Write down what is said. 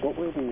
What will be